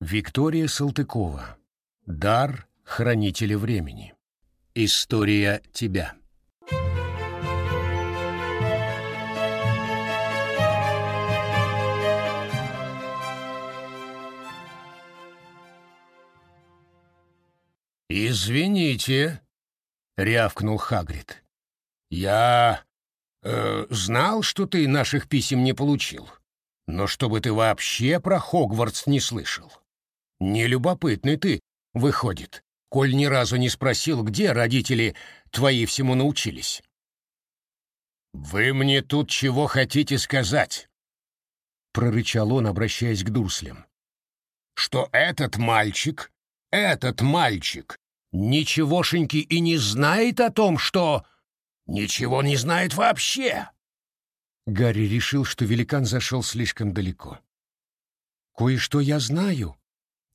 Виктория Салтыкова. Дар хранителя времени. История тебя. Извините, рявкнул Хагрид. Я э, знал, что ты наших писем не получил, но чтобы ты вообще про Хогвартс не слышал. Нелюбопытный ты, выходит, коль ни разу не спросил, где родители твои всему научились. «Вы мне тут чего хотите сказать?» — прорычал он, обращаясь к дурслям. «Что этот мальчик, этот мальчик, ничегошеньки и не знает о том, что... Ничего не знает вообще!» Гарри решил, что великан зашел слишком далеко. «Кое-что я знаю»,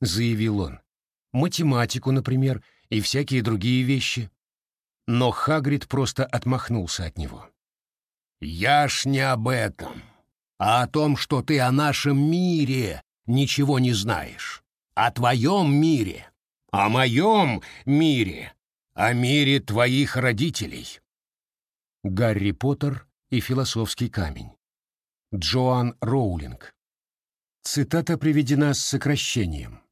заявил он. Математику, например, и всякие другие вещи. Но Хагрид просто отмахнулся от него. «Я ж не об этом, а о том, что ты о нашем мире ничего не знаешь. О твоем мире, о моем мире, о мире твоих родителей». Гарри Поттер и философский камень. Джоан Роулинг. Цитата приведена с сокращением.